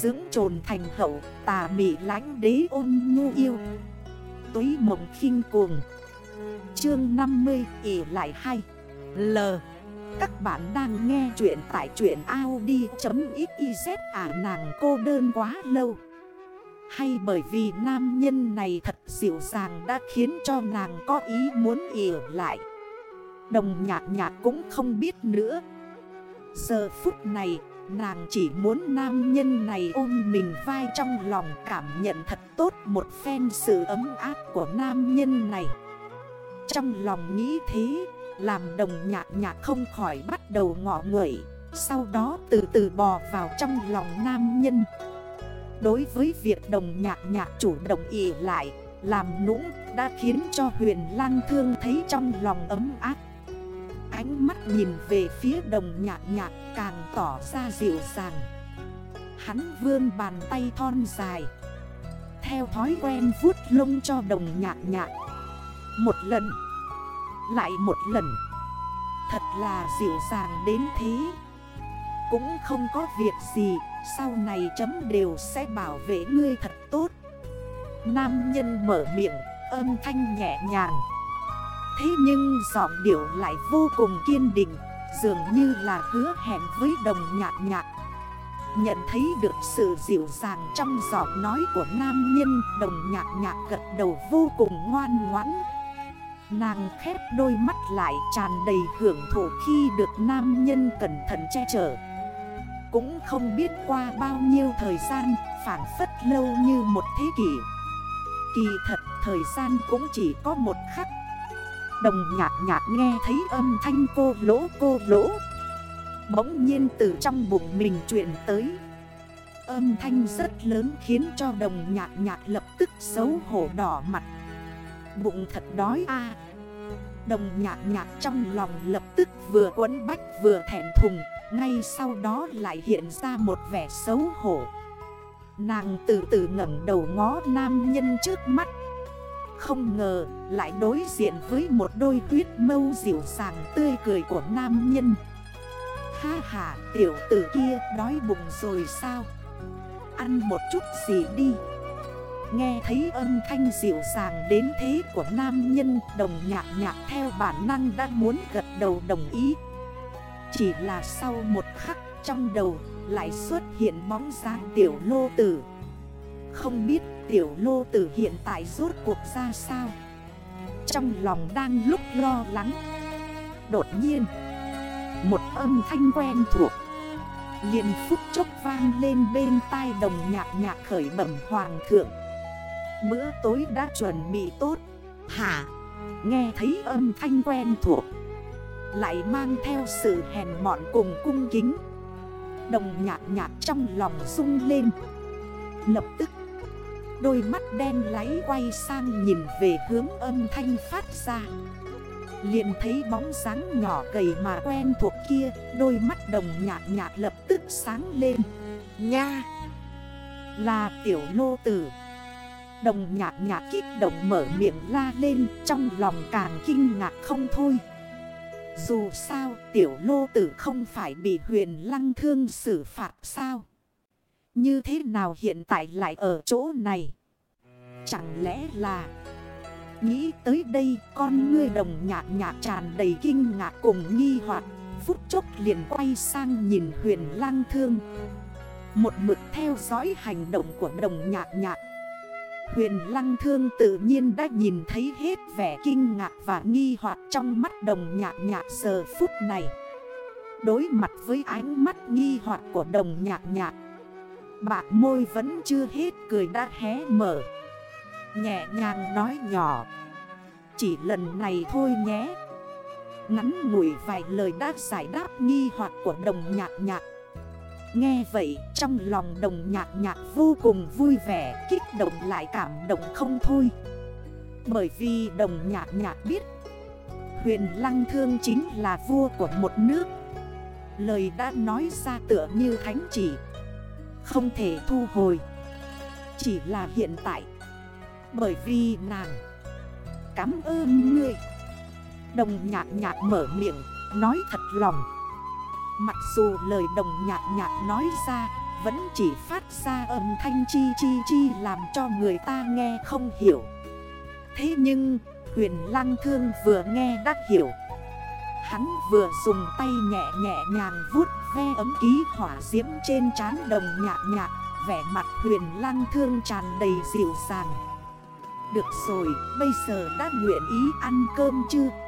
Dưỡng trồn thành hậu, tà mị lánh đế ôn nhu yêu. Túy mộng khinh cuồng. Chương 50 ỉ lại hay L. Các bạn đang nghe chuyện tại chuyện Audi.xyz à nàng cô đơn quá lâu. Hay bởi vì nam nhân này thật dịu dàng đã khiến cho nàng có ý muốn ỉ lại. Đồng nhạc nhạc cũng không biết nữa. Giờ phút này Nàng chỉ muốn nam nhân này ôm mình vai trong lòng cảm nhận thật tốt một phen sự ấm áp của nam nhân này. Trong lòng nghĩ thế, làm đồng nhạc nhạc không khỏi bắt đầu ngọ ngợi Sau đó từ từ bò vào trong lòng nam nhân. Đối với việc đồng nhạc nhạc chủ động ỉ lại, làm nũng đã khiến cho huyền lang thương thấy trong lòng ấm áp. Ánh mắt nhìn về phía đồng nhạc nhạc càng tỏ ra dịu dàng. Hắn vươn bàn tay thon dài, Theo thói quen vuốt lông cho đồng nhạc nhạc. Một lần, Lại một lần, Thật là dịu dàng đến thế. Cũng không có việc gì, Sau này chấm đều sẽ bảo vệ ngươi thật tốt. Nam nhân mở miệng, Âm thanh nhẹ nhàng. Thế nhưng giọng điệu lại vô cùng kiên định, Dường như là hứa hẹn với đồng nhạc nhạc. Nhận thấy được sự dịu dàng trong giọng nói của nam nhân, Đồng nhạc nhạc gật đầu vô cùng ngoan ngoãn. Nàng khép đôi mắt lại tràn đầy hưởng thụ khi được nam nhân cẩn thận che chở. Cũng không biết qua bao nhiêu thời gian phản phất lâu như một thế kỷ. Kỳ thật thời gian cũng chỉ có một khắc. Đồng nhạc nhạc nghe thấy âm thanh cô lỗ cô lỗ. Bỗng nhiên từ trong bụng mình chuyển tới. Âm thanh rất lớn khiến cho đồng nhạc nhạc lập tức xấu hổ đỏ mặt. Bụng thật đói a. Đồng nhạc nhạc trong lòng lập tức vừa quấn bách vừa thẹn thùng, Ngay sau đó lại hiện ra một vẻ xấu hổ. Nàng từ từ ngẩn đầu ngó nam nhân trước mắt không ngờ, lại đối diện với một đôi tuyết mâu dịu dàng tươi cười của nam nhân. Ha ha, tiểu tử kia đói bụng rồi sao? Ăn một chút gì đi. Nghe thấy âm thanh dịu dàng đến thế của nam nhân, Đồng nhạc nhạc theo bản năng đã muốn gật đầu đồng ý. Chỉ là sau một khắc, trong đầu lại xuất hiện bóng dáng tiểu lô tử. Không biết tiểu lô tử hiện tại rốt cuộc ra sao. Trong lòng đang lúc lo lắng. Đột nhiên, Một âm thanh quen thuộc. Liền phút chốc vang lên bên tai đồng nhạc nhạc khởi bẩm hoàng thượng. Bữa tối đã chuẩn bị tốt. Hả? Nghe thấy âm thanh quen thuộc. Lại mang theo sự hèn mọn cùng cung kính. Đồng nhạc nhạc trong lòng rung lên. Lập tức Đôi mắt đen láy quay sang nhìn về hướng âm thanh phát ra. Liền thấy bóng dáng nhỏ gầy mà quen thuộc kia, Đôi mắt đồng nhạt nhạt lập tức sáng lên. Nha! Là tiểu lô tử. Đồng nhạc nhạc kích động mở miệng la lên, Trong lòng càng kinh ngạc không thôi. Dù sao, tiểu lô tử không phải bị huyền lăng thương xử phạt sao? Như thế nào hiện tại lại ở chỗ này? Chẳng lẽ là Nghĩ tới đây con ngươi đồng nhạc nhạc tràn đầy kinh ngạc cùng nghi hoặc, Phút chốc liền quay sang nhìn huyền lang thương. Một mực theo dõi hành động của đồng nhạc nhạc. Huyền lăng thương tự nhiên đã nhìn thấy hết vẻ kinh ngạc và nghi hoặc trong mắt đồng nhạc nhạc giờ phút này. Đối mặt với ánh mắt nghi hoặc của đồng nhạc nhạc Bạc môi vẫn chưa hết cười đã hé mở. Nhẹ nhàng nói nhỏ. Chỉ lần này thôi nhé. Ngắn ngủi vài lời đã giải đáp nghi hoặc của đồng nhạc nhạc. Nghe vậy, trong lòng đồng nhạc nhạc vô cùng vui vẻ, Kích động lại cảm động không thôi. Bởi vì đồng nhạc nhạc biết, Huyền Lăng Thương chính là vua của một nước. Lời đã nói ra tựa như thánh chỉ không thể thu hồi. Chỉ là hiện tại. Bởi vì nàng Cảm ơn ngươi. Đồng nhạc nhạc mở miệng, Nói thật lòng. Mặc dù lời đồng nhạc nhạc nói ra, Vẫn chỉ phát ra âm thanh chi chi chi làm cho người ta nghe không hiểu. Thế nhưng, huyền lăng thương vừa nghe đã hiểu. Hắn vừa dùng tay nhẹ nhẹ nhàng vuốt ve ấm ký hỏa diễm trên trán đồng nhạc nhạc Vẻ mặt huyền lang thương tràn đầy dịu dàng Được rồi, bây giờ đã nguyện ý ăn cơm chưa?